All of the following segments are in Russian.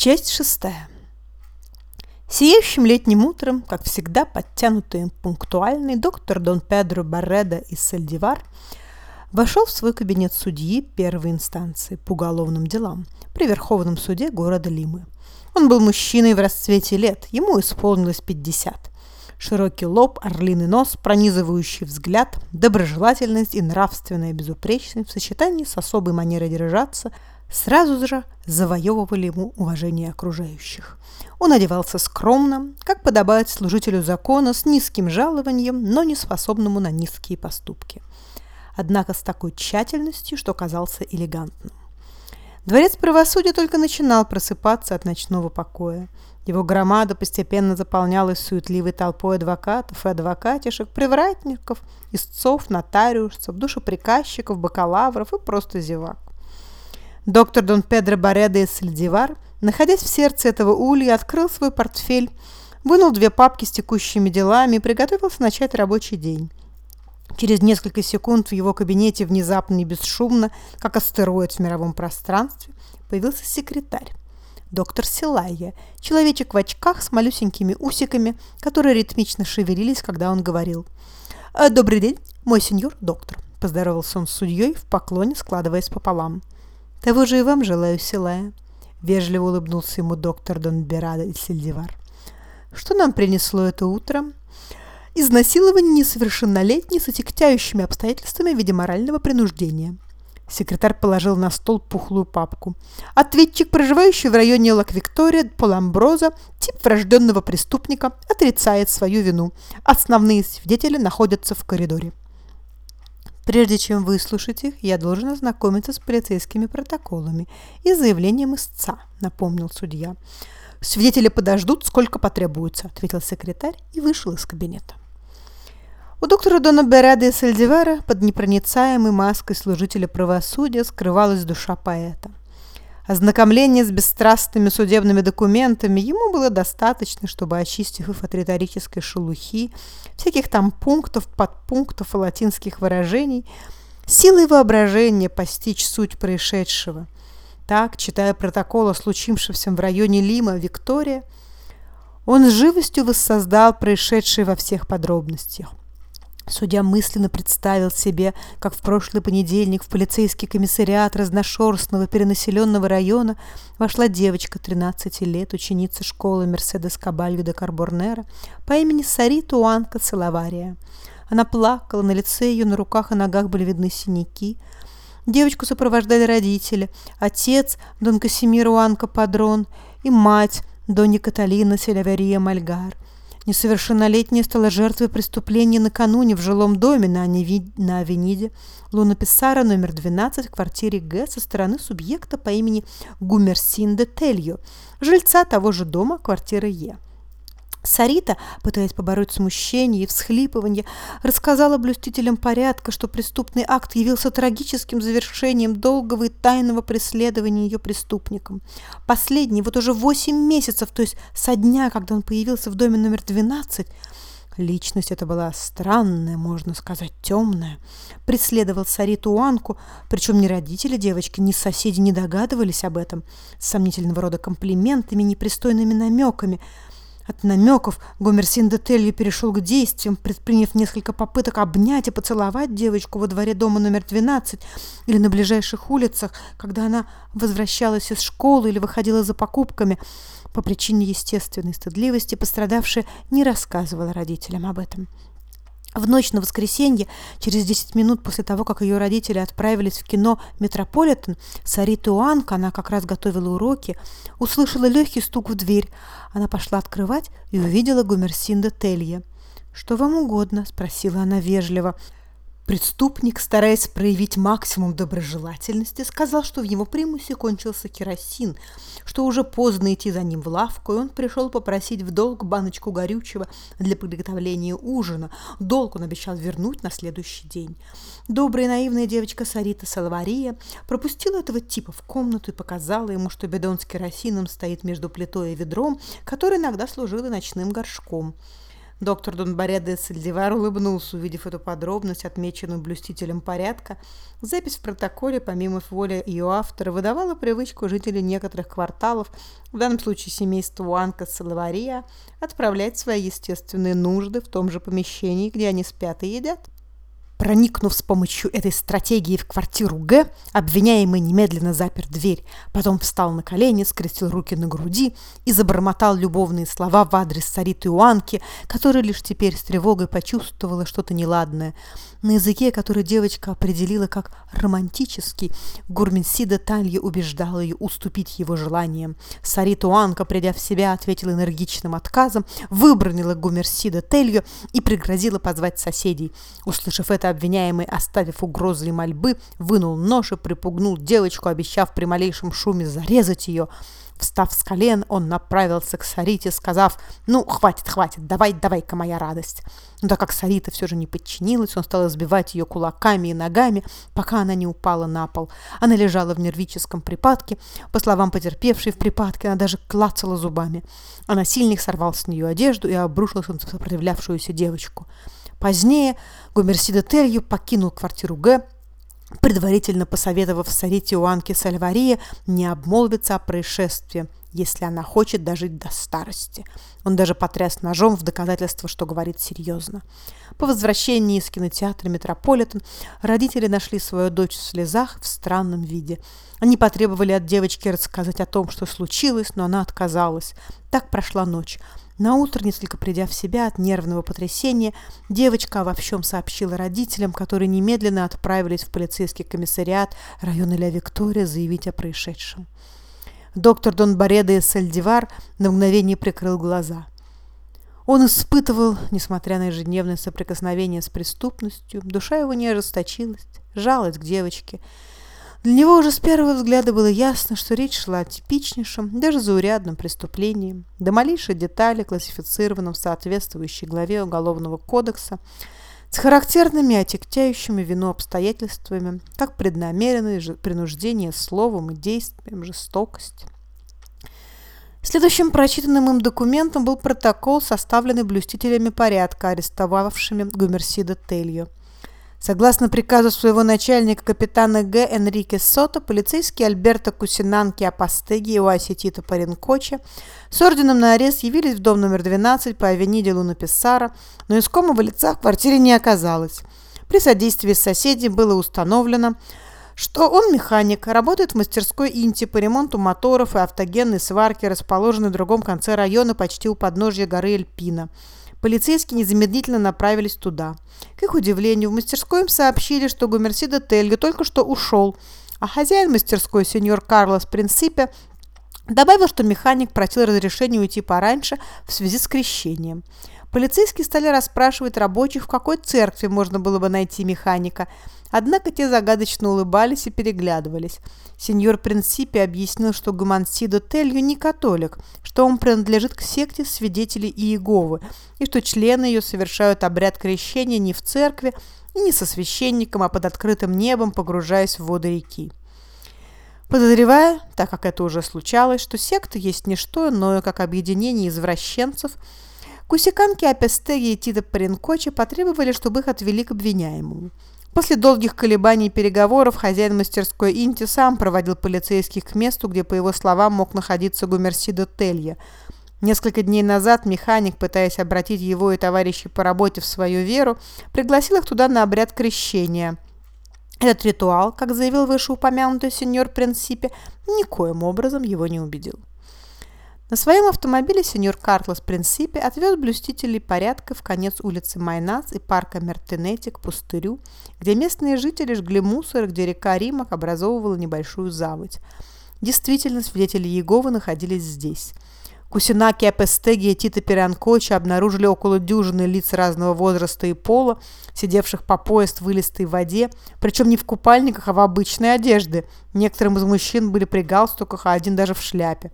Часть шестая. Сияющим летним утром, как всегда подтянутый и пунктуальный, доктор Дон Педро Барреда из Сальдивар вошел в свой кабинет судьи первой инстанции по уголовным делам при Верховном суде города Лимы. Он был мужчиной в расцвете лет, ему исполнилось 50. Широкий лоб, орлиный нос, пронизывающий взгляд, доброжелательность и нравственная безупречность в сочетании с особой манерой держаться – сразу же завоевывали ему уважение окружающих. Он одевался скромно, как подобает служителю закона, с низким жалованием, но не способному на низкие поступки. Однако с такой тщательностью, что казался элегантным. Дворец правосудия только начинал просыпаться от ночного покоя. Его громада постепенно заполнялась суетливой толпой адвокатов и адвокатишек, привратников, истцов, нотариусов, душеприказчиков, бакалавров и просто зевак. Доктор Дон Педро Бореда из Сальдивар, находясь в сердце этого улья, открыл свой портфель, вынул две папки с текущими делами и приготовился начать рабочий день. Через несколько секунд в его кабинете внезапно и бесшумно, как астероид в мировом пространстве, появился секретарь. Доктор Силайя, человечек в очках с малюсенькими усиками, которые ритмично шевелились, когда он говорил. «Э, «Добрый день, мой сеньор доктор», – поздоровался он с судьей в поклоне, складываясь пополам. «Того же и вам желаю, Силая», — вежливо улыбнулся ему доктор Дон Берада из Сельдивар. «Что нам принесло это утро?» «Изнасилование несовершеннолетней с отягчающими обстоятельствами в виде морального принуждения». Секретарь положил на стол пухлую папку. Ответчик, проживающий в районе Лак-Виктория, Поламброза, тип врожденного преступника, отрицает свою вину. Основные свидетели находятся в коридоре. Прежде чем выслушать их, я должен ознакомиться с полицейскими протоколами и заявлением истца, напомнил судья. Свидетели подождут, сколько потребуется, ответил секретарь и вышел из кабинета. У доктора Дона Берада и Сальдивара под непроницаемой маской служителя правосудия скрывалась душа поэта. Ознакомление с бесстрастными судебными документами ему было достаточно, чтобы, очистив их от риторической шелухи, всяких там пунктов, подпунктов и латинских выражений, силой воображения постичь суть происшедшего. Так, читая протокол о случившемся в районе Лима Виктория, он с живостью воссоздал происшедшее во всех подробностях. Судья мысленно представил себе, как в прошлый понедельник в полицейский комиссариат разношерстного перенаселенного района вошла девочка 13 лет, ученица школы Мерседес Кабалью де Карборнера по имени Сарита Уанка Целовария. Она плакала, на лице ее, на руках и ногах были видны синяки. Девочку сопровождали родители, отец Дон Касимир Уанка Падрон и мать Донья Каталина Селяверия Мальгар – Несовершеннолетняя стала жертвой преступления накануне в жилом доме на, Неви... на Авениде Луна Писара номер 12 в квартире Г со стороны субъекта по имени Гумерсин де Тельо, жильца того же дома квартиры Е. Сарита, пытаясь побороть смущение и всхлипывание, рассказала блюстителям порядка, что преступный акт явился трагическим завершением долгого и тайного преследования ее преступником. Последний, вот уже восемь месяцев, то есть со дня, когда он появился в доме номер 12, Личность эта была странная, можно сказать, темная. Преследовал Сариту Уанку, причем ни родители девочки, ни соседи не догадывались об этом. Сомнительного рода комплиментами, непристойными намеками – от намеков Гомерсин де Телью перешел к действиям, предприняв несколько попыток обнять и поцеловать девочку во дворе дома номер 12 или на ближайших улицах, когда она возвращалась из школы или выходила за покупками. По причине естественной стыдливости пострадавшая не рассказывала родителям об этом. В ночь на воскресенье, через 10 минут после того, как ее родители отправились в кино «Метрополитен», Сарита Уанка, она как раз готовила уроки, услышала легкий стук в дверь. Она пошла открывать и увидела Гумерсинда Телье. «Что вам угодно?» – спросила она вежливо. Преступник, стараясь проявить максимум доброжелательности, сказал, что в его примусе кончился керосин, что уже поздно идти за ним в лавку, и он пришел попросить в долг баночку горючего для приготовления ужина. Долг он обещал вернуть на следующий день. Добрая и наивная девочка Сарита Салвария пропустила этого типа в комнату и показала ему, что бидон с керосином стоит между плитой и ведром, который иногда служил и ночным горшком. Доктор Донбаре де Сальдивар улыбнулся, увидев эту подробность, отмеченную блюстителем порядка. Запись в протоколе, помимо воли ее автора, выдавала привычку жителей некоторых кварталов, в данном случае семейства Уанка Салавария, отправлять свои естественные нужды в том же помещении, где они спят и едят. Проникнув с помощью этой стратегии в квартиру Г, обвиняемый немедленно запер дверь, потом встал на колени, скрестил руки на груди и забормотал любовные слова в адрес Сариты Уанки, которая лишь теперь с тревогой почувствовала что-то неладное – на языке, который девочка определила как романтический, Гурменсида Талья убеждала ее уступить его желаниям. Сарита Уанка, придя в себя, ответила энергичным отказом, выбронила Гумерсида Телью и пригрозила позвать соседей. Услышав это, обвиняемый, оставив угрозы и мольбы, вынул нож и припугнул девочку, обещав при малейшем шуме зарезать ее. Встав с колен, он направился к Сарите, сказав «Ну, хватит, хватит, давай, давай-ка моя радость». Но так как Сарита все же не подчинилась, он стал избивать ее кулаками и ногами, пока она не упала на пол. Она лежала в нервическом припадке. По словам потерпевшей в припадке, она даже клацала зубами. А насильник сорвал с нее одежду и обрушился на сопротивлявшуюся девочку. Позднее Гумерсида Телью покинул квартиру Г, предварительно посоветовав Сарите Уанке Сальвария не обмолвиться о происшествии, если она хочет дожить до старости. Он даже потряс ножом в доказательство, что говорит серьезно. По возвращении из кинотеатра «Метрополитен» родители нашли свою дочь в слезах в странном виде. Они потребовали от девочки рассказать о том, что случилось, но она отказалась. Так прошла ночь. На утро, несколько придя в себя от нервного потрясения, девочка во всем сообщила родителям, которые немедленно отправились в полицейский комиссариат района Ля Виктория заявить о происшедшем. Доктор Дон Бареда из Сальдивар на мгновение прикрыл глаза. Он испытывал, несмотря на ежедневное соприкосновение с преступностью, душа его не ожесточилась, жалость к девочке – для него уже с первого взгляда было ясно, что речь шла о типичнейшем, даже заурядном преступлении, до малейшей детали, классифицированном в соответствующей главе Уголовного кодекса, с характерными отягчающими вину обстоятельствами, как преднамеренное принуждение словом и действием, жестокость. Следующим прочитанным им документом был протокол, составленный блюстителями порядка, арестовавшими Гумерсида Телью – Согласно приказу своего начальника капитана Г. Энрике Сото, полицейские Альберто Кусинанки Апастеги и Уаси Тита Паренкоча с орденом на арест явились в дом номер 12 по авениде Луна Писсара, но искомого лица в квартире не оказалось. При содействии соседей было установлено, что он механик, работает в мастерской Инти по ремонту моторов и автогенной сварки, расположенной в другом конце района почти у подножья горы Эльпина – Полицейские незамедлительно направились туда. К их удивлению, в мастерской им сообщили, что Гумерсида Тельга только что ушел, а хозяин мастерской, сеньор Карлос Принципе, добавил, что механик просил разрешения уйти пораньше в связи с крещением. Полицейские стали расспрашивать рабочих, в какой церкви можно было бы найти механика – Однако те загадочно улыбались и переглядывались. Сеньор Принципи объяснил, что Гумансидо Телью не католик, что он принадлежит к секте свидетелей Иеговы, и что члены ее совершают обряд крещения не в церкви и не со священником, а под открытым небом, погружаясь в воды реки. Подозревая, так как это уже случалось, что секта есть не что иное, как объединение извращенцев, Кусиканки Апестеги и Тита Паренкочи потребовали, чтобы их отвели к обвиняемому. После долгих колебаний и переговоров хозяин мастерской Инти сам проводил полицейских к месту, где, по его словам, мог находиться Гумерсидо Телья. Несколько дней назад механик, пытаясь обратить его и товарищей по работе в свою веру, пригласил их туда на обряд крещения. Этот ритуал, как заявил вышеупомянутый сеньор Принципе, никоим образом его не убедил. На своем автомобиле сеньор Карлос Принципе отвез блюстителей порядка в конец улицы Майнас и парка Мертенети к пустырю, где местные жители жгли мусор, где река Римах образовывала небольшую заводь. Действительно, свидетели Иеговы находились здесь. Кусинаки Апестеги и Тита Пиранкоча обнаружили около дюжины лиц разного возраста и пола, сидевших по пояс в вылистой воде, причем не в купальниках, а в обычной одежде. Некоторым из мужчин были при галстуках, а один даже в шляпе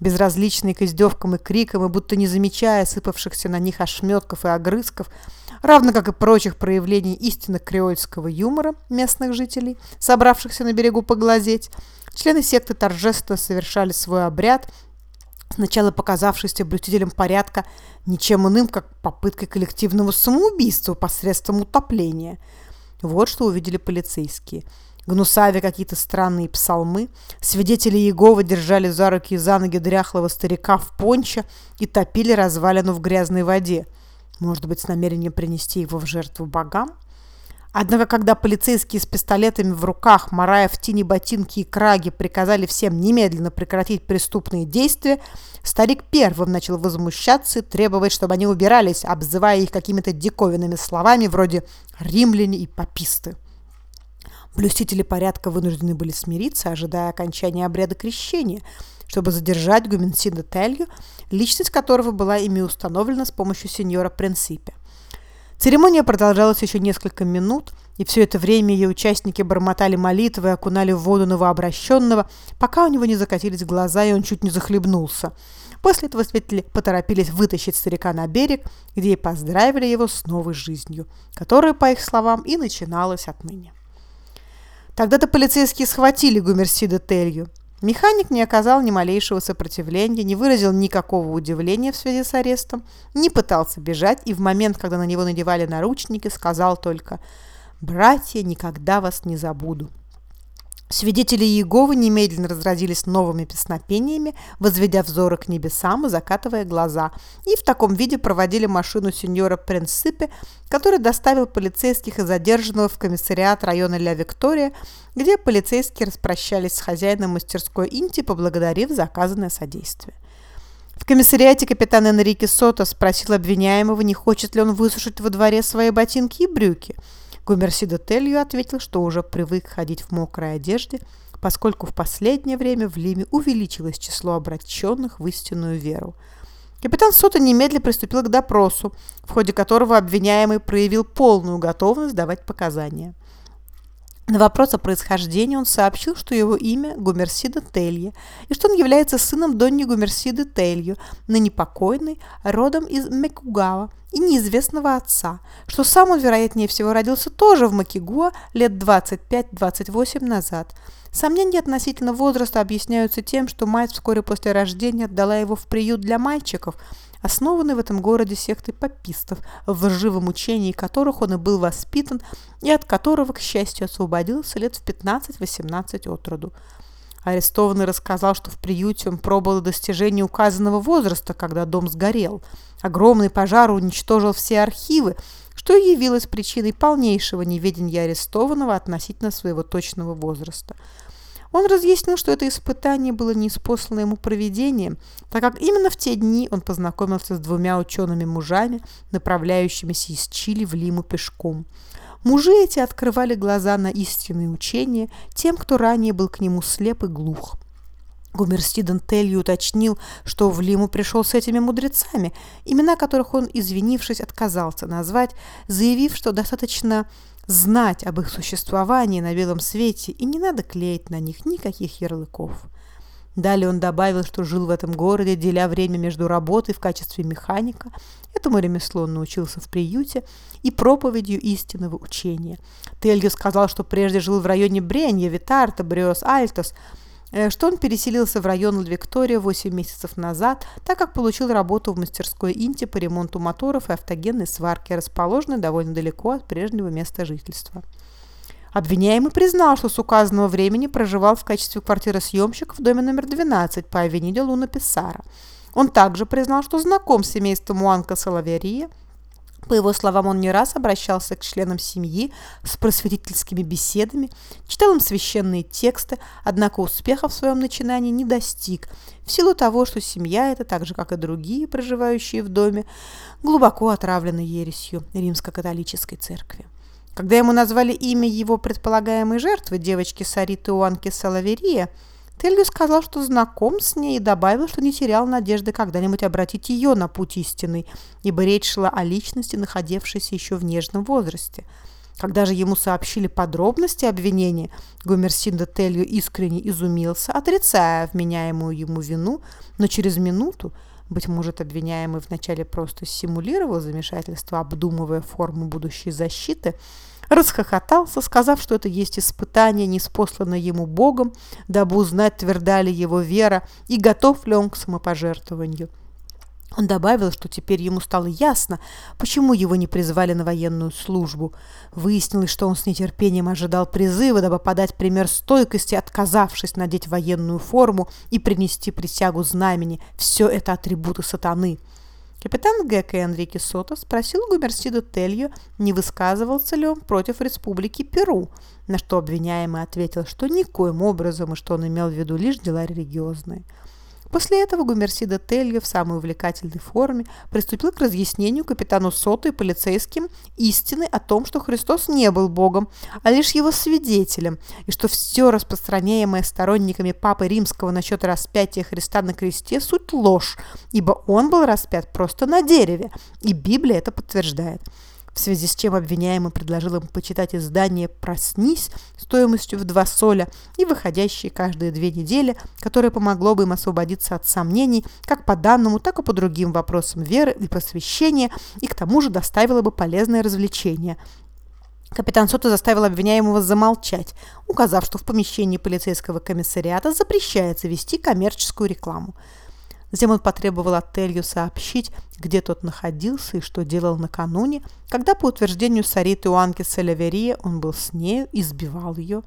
безразличный к издевкам и крикам, и будто не замечая сыпавшихся на них ошметков и огрызков, равно как и прочих проявлений истинно креольского юмора местных жителей, собравшихся на берегу поглазеть, члены секты торжественно совершали свой обряд, сначала показавшийся блюстителем порядка ничем иным, как попыткой коллективного самоубийства посредством утопления. Вот что увидели полицейские. Гнусавя какие-то странные псалмы, свидетели Иеговы держали за руки и за ноги дряхлого старика в понче и топили развалину в грязной воде. Может быть, с намерением принести его в жертву богам? Однако, когда полицейские с пистолетами в руках, морая в тени ботинки и краги, приказали всем немедленно прекратить преступные действия, старик первым начал возмущаться и требовать, чтобы они убирались, обзывая их какими-то диковинными словами вроде «римляне» и «пописты». Блюстители порядка вынуждены были смириться, ожидая окончания обряда крещения, чтобы задержать Гуменсида Телью, личность которого была ими установлена с помощью сеньора Принципе. Церемония продолжалась еще несколько минут, и все это время ее участники бормотали молитвы и окунали в воду новообращенного, пока у него не закатились глаза, и он чуть не захлебнулся. После этого свидетели поторопились вытащить старика на берег, где и поздравили его с новой жизнью, которая, по их словам, и начиналась отныне. Тогда-то полицейские схватили Гумерсида Телью. Механик не оказал ни малейшего сопротивления, не выразил никакого удивления в связи с арестом, не пытался бежать и в момент, когда на него надевали наручники, сказал только «Братья, никогда вас не забуду». Свидетели Иеговы немедленно разразились новыми песнопениями, возведя взоры к небесам и закатывая глаза, и в таком виде проводили машину сеньора Принципе, который доставил полицейских и задержанного в комиссариат района Ля Виктория, где полицейские распрощались с хозяином мастерской Инти, поблагодарив за оказанное содействие. В комиссариате капитан Энрике Сото спросил обвиняемого, не хочет ли он высушить во дворе свои ботинки и брюки – Гумерсидо Телью ответил, что уже привык ходить в мокрой одежде, поскольку в последнее время в Лиме увеличилось число обращенных в истинную веру. Капитан Сота немедленно приступил к допросу, в ходе которого обвиняемый проявил полную готовность давать показания. На вопрос о происхождении он сообщил, что его имя Гумерсида Телье, и что он является сыном Донни Гумерсиды Телью, ныне покойной, родом из Мекугава и неизвестного отца, что сам он, вероятнее всего, родился тоже в Макигуа лет 25-28 назад. Сомнения относительно возраста объясняются тем, что мать вскоре после рождения отдала его в приют для мальчиков – основанной в этом городе сектой попистов, в лживом учении которых он и был воспитан, и от которого, к счастью, освободился лет в 15-18 от роду. Арестованный рассказал, что в приюте он пробовал до достижения указанного возраста, когда дом сгорел. Огромный пожар уничтожил все архивы, что и явилось причиной полнейшего неведения арестованного относительно своего точного возраста. Он разъяснил, что это испытание было неспослано ему проведением, так как именно в те дни он познакомился с двумя учеными-мужами, направляющимися из Чили в Лиму пешком. Мужи эти открывали глаза на истинные учения тем, кто ранее был к нему слеп и глух. Гумерстиден Телли уточнил, что в Лиму пришел с этими мудрецами, имена которых он, извинившись, отказался назвать, заявив, что достаточно знать об их существовании на белом свете, и не надо клеить на них никаких ярлыков. Далее он добавил, что жил в этом городе, деля время между работой в качестве механика, этому ремеслу он научился в приюте, и проповедью истинного учения. Тельгю сказал, что прежде жил в районе Бренья, Витарта, Бриос, Альтос, что он переселился в район Виктория 8 месяцев назад, так как получил работу в мастерской Инти по ремонту моторов и автогенной сварки, расположенной довольно далеко от прежнего места жительства. Обвиняемый признал, что с указанного времени проживал в качестве квартиросъемщика в доме номер 12 по авениде Луна Писара. Он также признал, что знаком с семейством Муанка Соловерия – по его словам, он не раз обращался к членам семьи с просветительскими беседами, читал им священные тексты, однако успеха в своем начинании не достиг, в силу того, что семья эта, так же как и другие, проживающие в доме, глубоко отравлена ересью римско-католической церкви. Когда ему назвали имя его предполагаемой жертвы, девочки Сариты Уанки Салаверия, Телью сказал, что знаком с ней и добавил, что не терял надежды когда-нибудь обратить ее на путь истинный, ибо речь шла о личности, находившейся еще в нежном возрасте. Когда же ему сообщили подробности обвинения, Гомерсинда Телью искренне изумился, отрицая вменяемую ему вину, но через минуту, быть может, обвиняемый вначале просто симулировал замешательство, обдумывая форму будущей защиты, расхохотался, сказав, что это есть испытание, неспосланное ему Богом, дабы узнать, тверда ли его вера и готов ли он к самопожертвованию. Он добавил, что теперь ему стало ясно, почему его не призвали на военную службу. Выяснилось, что он с нетерпением ожидал призыва, дабы подать пример стойкости, отказавшись надеть военную форму и принести присягу знамени. Все это атрибуты сатаны. Капитан Гека Энрике Сото спросил Гумерсиду Телью, не высказывался ли он против республики Перу, на что обвиняемый ответил, что никоим образом и что он имел в виду лишь дела религиозные. После этого Гумерсида Телья в самой увлекательной форме приступил к разъяснению капитану Соту и полицейским истины о том, что Христос не был Богом, а лишь его свидетелем, и что все распространяемое сторонниками Папы Римского насчет распятия Христа на кресте – суть ложь, ибо он был распят просто на дереве, и Библия это подтверждает в связи с чем обвиняемый предложил им почитать издание «Проснись» стоимостью в два соля и выходящее каждые две недели, которое помогло бы им освободиться от сомнений как по данному, так и по другим вопросам веры и просвещения, и к тому же доставило бы полезное развлечение. Капитан Сота заставил обвиняемого замолчать, указав, что в помещении полицейского комиссариата запрещается вести коммерческую рекламу. Затем он потребовал от Телью сообщить, где тот находился и что делал накануне, когда, по утверждению Сариты Уанки Селеверия, он был с нею и сбивал ее.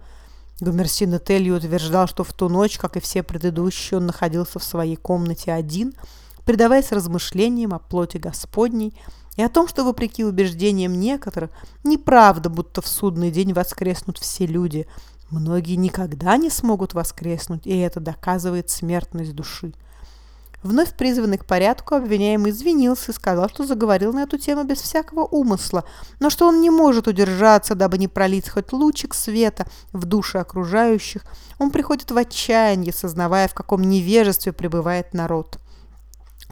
Гумерсин Телью утверждал, что в ту ночь, как и все предыдущие, он находился в своей комнате один, предаваясь размышлениям о плоти Господней и о том, что, вопреки убеждениям некоторых, неправда, будто в судный день воскреснут все люди. Многие никогда не смогут воскреснуть, и это доказывает смертность души. Вновь призванный к порядку, обвиняемый извинился и сказал, что заговорил на эту тему без всякого умысла, но что он не может удержаться, дабы не пролить хоть лучик света в души окружающих. Он приходит в отчаяние, сознавая, в каком невежестве пребывает народ.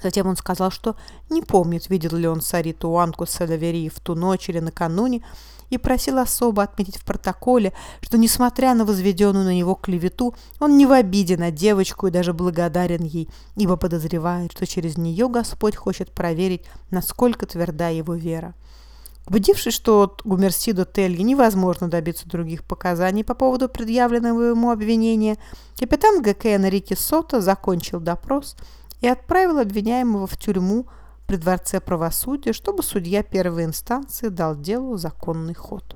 Затем он сказал, что не помнит, видел ли он Сариту Уанку Салаверии в ту ночь или накануне, и просил особо отметить в протоколе, что, несмотря на возведенную на него клевету, он не в обиде на девочку и даже благодарен ей, ибо подозревает, что через нее Господь хочет проверить, насколько тверда его вера. Убедившись, что от Гумерсидо Тельги невозможно добиться других показаний по поводу предъявленного ему обвинения, капитан ГК Энрике Сото закончил допрос и отправил обвиняемого в тюрьму при Дворце правосудия, чтобы судья первой инстанции дал делу законный ход.